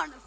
ആണ്